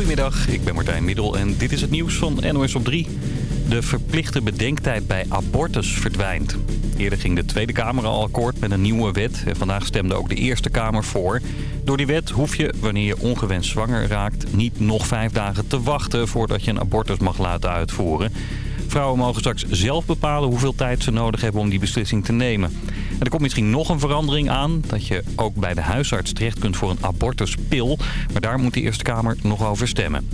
Goedemiddag, ik ben Martijn Middel en dit is het nieuws van NOS op 3. De verplichte bedenktijd bij abortus verdwijnt. Eerder ging de Tweede Kamer al akkoord met een nieuwe wet. En vandaag stemde ook de Eerste Kamer voor. Door die wet hoef je, wanneer je ongewenst zwanger raakt... niet nog vijf dagen te wachten voordat je een abortus mag laten uitvoeren. Vrouwen mogen straks zelf bepalen hoeveel tijd ze nodig hebben om die beslissing te nemen. Er komt misschien nog een verandering aan. Dat je ook bij de huisarts terecht kunt voor een abortuspil. Maar daar moet de Eerste Kamer nog over stemmen.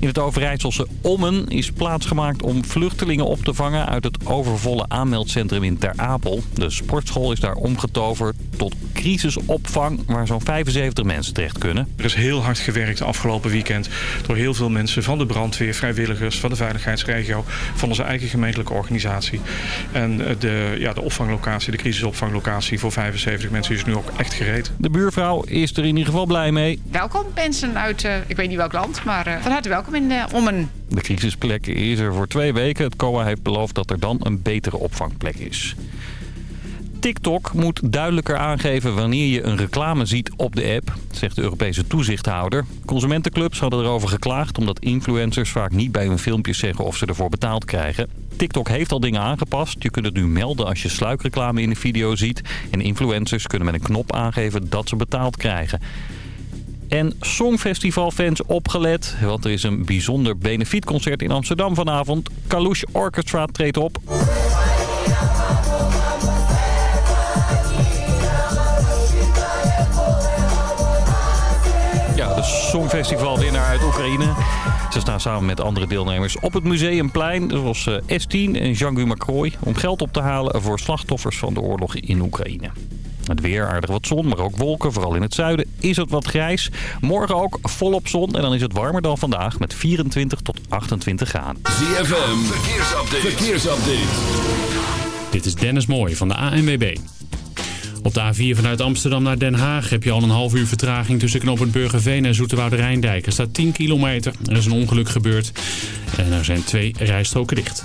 In het Overijsselse Ommen is plaatsgemaakt om vluchtelingen op te vangen uit het overvolle aanmeldcentrum in Ter Apel. De sportschool is daar omgetoverd tot crisisopvang waar zo'n 75 mensen terecht kunnen. Er is heel hard gewerkt afgelopen weekend door heel veel mensen van de brandweer, vrijwilligers, van de veiligheidsregio, van onze eigen gemeentelijke organisatie. En de, ja, de opvanglocatie, de crisisopvanglocatie voor 75 mensen is nu ook echt gereed. De buurvrouw is er in ieder geval blij mee. Welkom mensen uit, uh, ik weet niet welk land, maar uh, van harte welkom in uh, Ommen. De crisisplek is er voor twee weken. Het COA heeft beloofd dat er dan een betere opvangplek is. TikTok moet duidelijker aangeven wanneer je een reclame ziet op de app, zegt de Europese toezichthouder. Consumentenclubs hadden erover geklaagd omdat influencers vaak niet bij hun filmpjes zeggen of ze ervoor betaald krijgen. TikTok heeft al dingen aangepast. Je kunt het nu melden als je sluikreclame in een video ziet. En influencers kunnen met een knop aangeven dat ze betaald krijgen. En Songfestivalfans opgelet, want er is een bijzonder benefietconcert in Amsterdam vanavond. Kalush Orchestra treedt op. Ja, de Songfestivalwinnaar uit Oekraïne. Ze staan samen met andere deelnemers op het museumplein, zoals S10 en Jean-Guy Macroy... om geld op te halen voor slachtoffers van de oorlog in Oekraïne. Het weer, aardig wat zon, maar ook wolken. Vooral in het zuiden is het wat grijs. Morgen ook volop zon en dan is het warmer dan vandaag met 24 tot 28 graden. ZFM, verkeersupdate. verkeersupdate. Dit is Dennis Mooij van de ANWB. Op de A4 vanuit Amsterdam naar Den Haag heb je al een half uur vertraging tussen knooppunt Burgerveen en Zoeterwoude Rijndijk. Er staat 10 kilometer. Er is een ongeluk gebeurd en er zijn twee rijstroken dicht.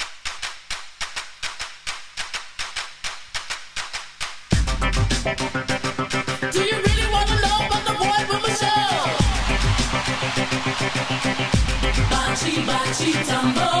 Mambo.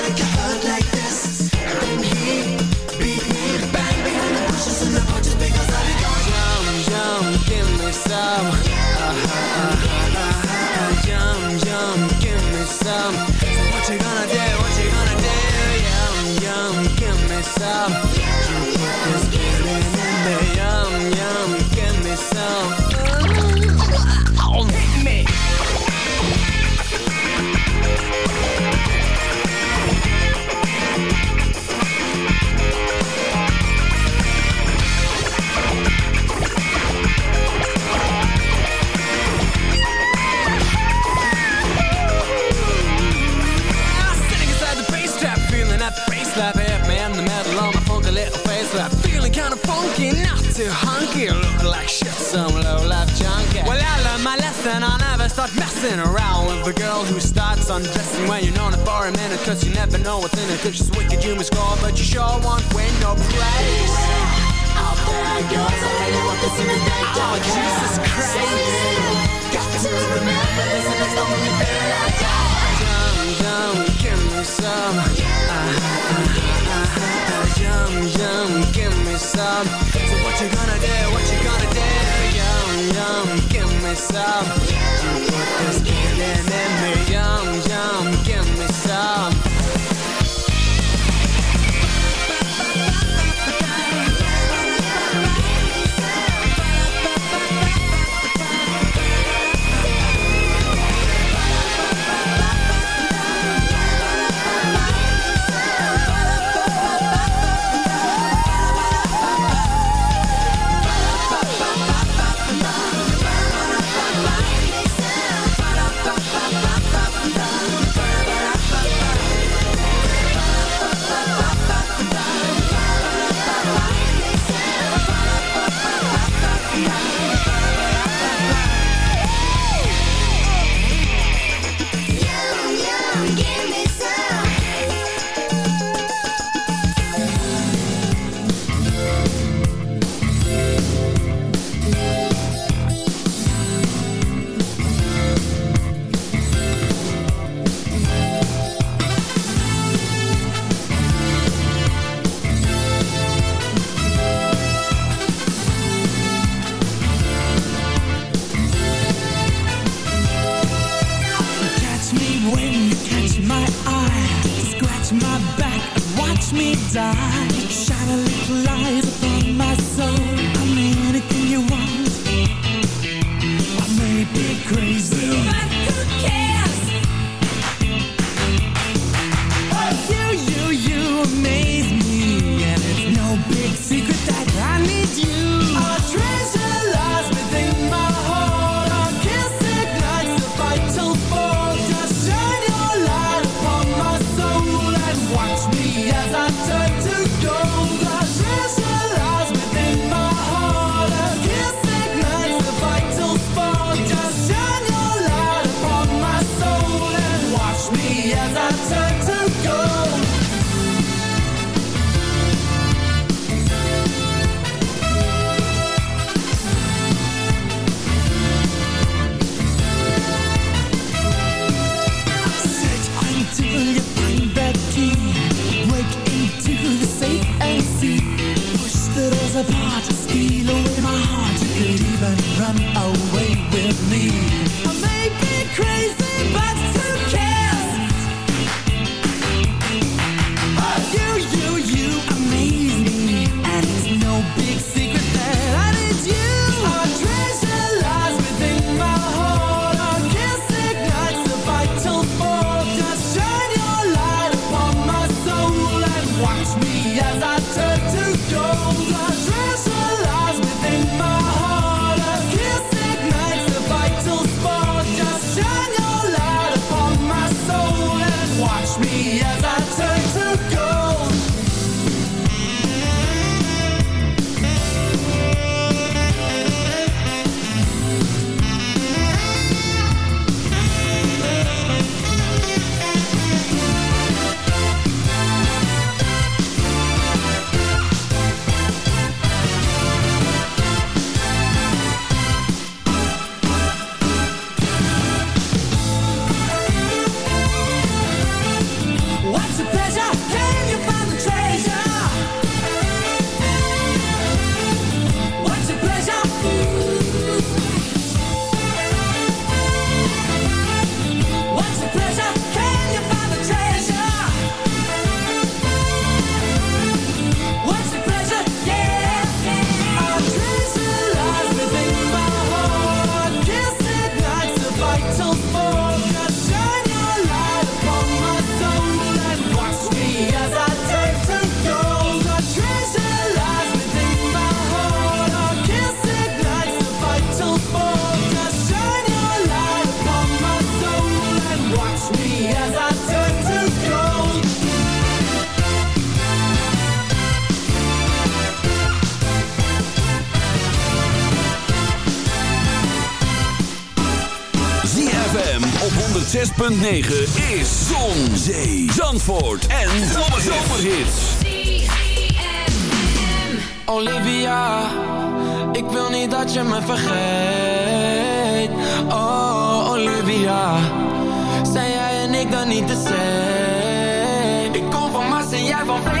me some. Uh-huh, uh-huh, uh-huh. Yum yum, give me some. So what you gonna do? What you gonna do? Yum yum, give me some. Start messing around with a girl who starts undressing when you're known it for a minute, cause you never know what's in it. If she's wicked, you must score, but you sure won't win no goes, I. Oh, Jesus Christ. Got to remember this, and the only thing got. Yum, yum, give me some. Uh-huh, uh-huh, uh-huh. Yum, yum, give me some. So what you gonna do? What you gonna do? Yum, yum, give me some. Feeling in me. Yum, yum, give me some. Op 106.9 is Zon, Zee, Zandvoort en Zomerhits. Olivia, ik wil niet dat je me vergeet. Oh, Olivia, zijn jij en ik dan niet de same? Ik kom van Mars en jij van.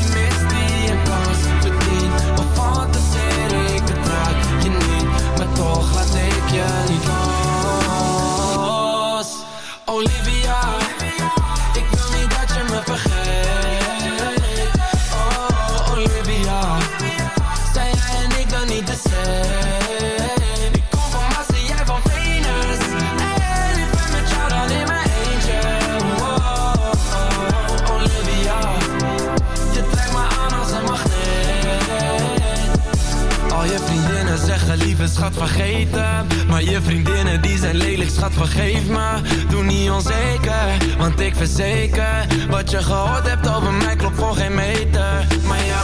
toch laat ik je niet los. Olivia, schat vergeten. Maar je vriendinnen die zijn lelijk schat vergeef me. Doe niet onzeker, want ik verzeker Wat je gehoord hebt over mij klopt voor geen meter. Maar ja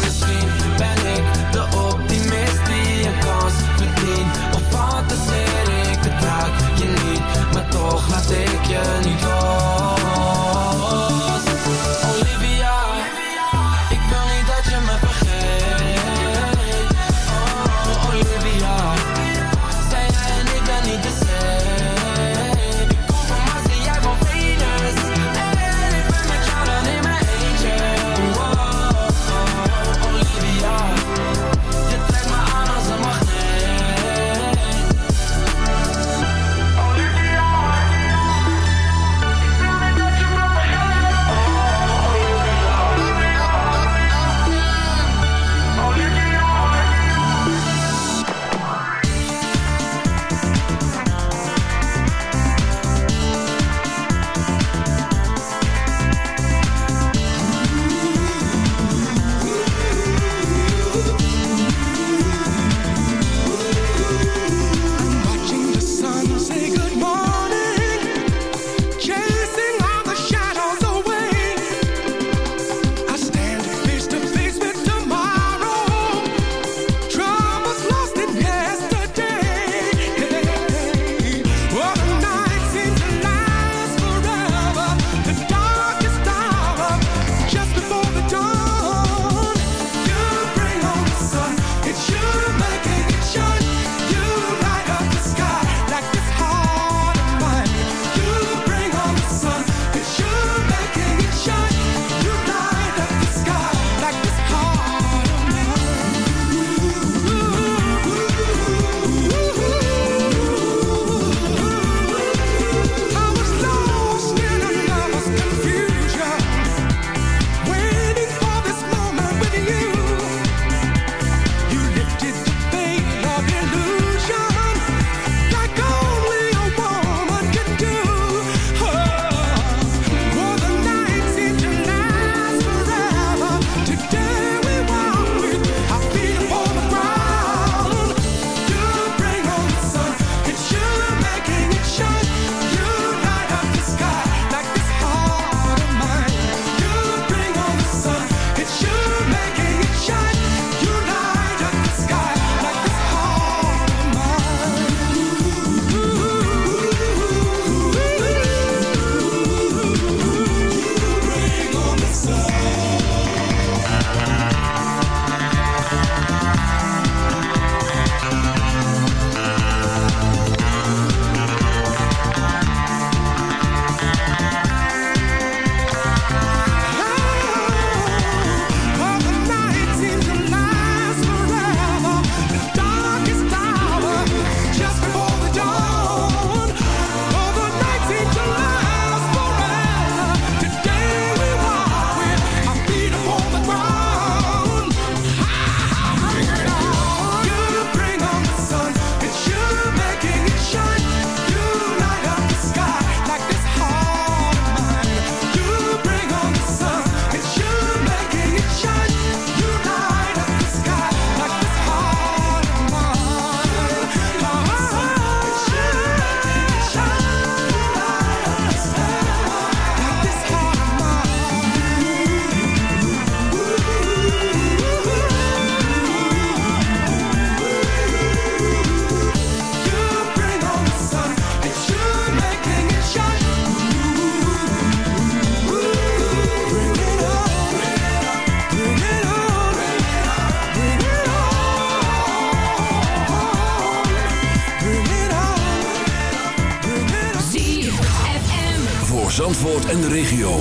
en de regio.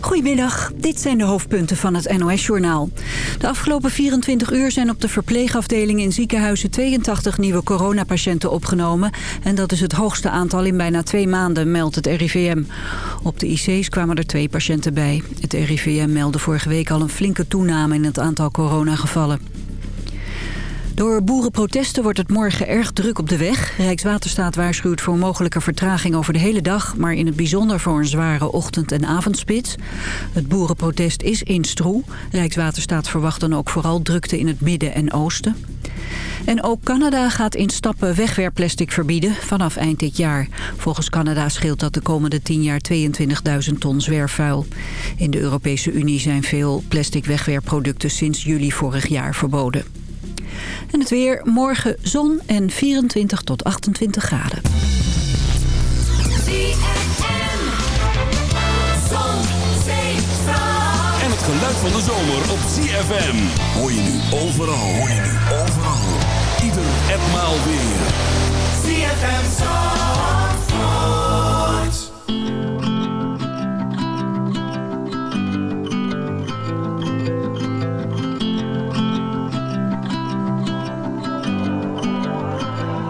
Goedemiddag, dit zijn de hoofdpunten van het NOS-journaal. De afgelopen 24 uur zijn op de verpleegafdeling in ziekenhuizen 82 nieuwe coronapatiënten opgenomen. En dat is het hoogste aantal in bijna twee maanden, meldt het RIVM. Op de IC's kwamen er twee patiënten bij. Het RIVM meldde vorige week al een flinke toename in het aantal coronagevallen. Door boerenprotesten wordt het morgen erg druk op de weg. Rijkswaterstaat waarschuwt voor mogelijke vertraging over de hele dag... maar in het bijzonder voor een zware ochtend- en avondspits. Het boerenprotest is in Stroe. Rijkswaterstaat verwacht dan ook vooral drukte in het midden en oosten. En ook Canada gaat in stappen wegwerpplastic verbieden vanaf eind dit jaar. Volgens Canada scheelt dat de komende 10 jaar 22.000 ton zwerfvuil. In de Europese Unie zijn veel plastic wegwerpproducten sinds juli vorig jaar verboden. En het weer, morgen zon en 24 tot 28 graden. En het geluid van de zomer op ZFM. Hoor je nu overal, hoor je nu overal. Ieder en maal weer. ZFM Zandvoort.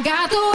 gato.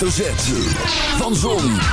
Hoofdletter Z. Van Zon,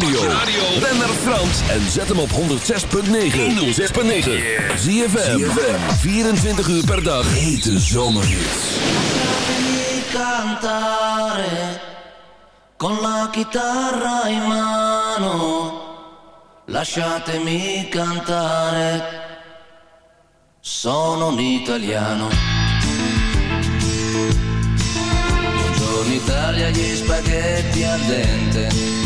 radio. Ben naar Frans en zet hem op 106.9. 106.9. ZFM. 24 uur per dag. Hete zomerhits. cantare con la chitarra in mano. Lasciatemi cantare. Sono un italiano. Buongiorno Italia, gli spaghetti al dente.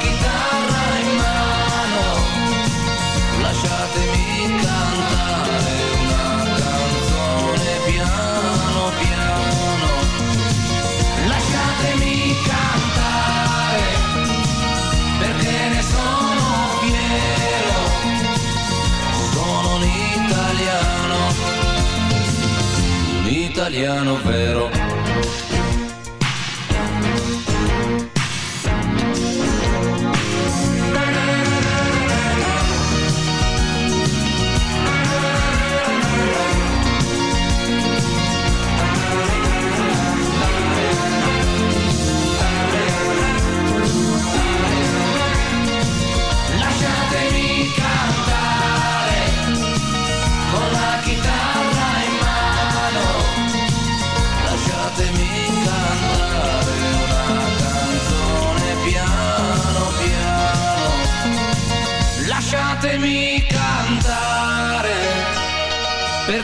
italiano vero.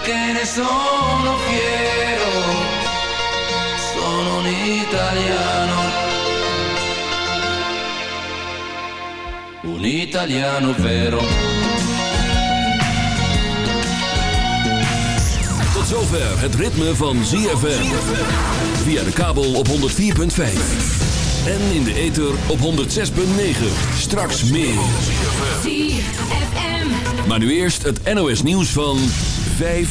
Perché ne sono fiero. Sono un italiano. Un italiano vero. Tot zover het ritme van ZFM. Via de kabel op 104.5. En in de ether op 106.9. Straks meer. ZFM. Maar nu eerst het NOS nieuws van 5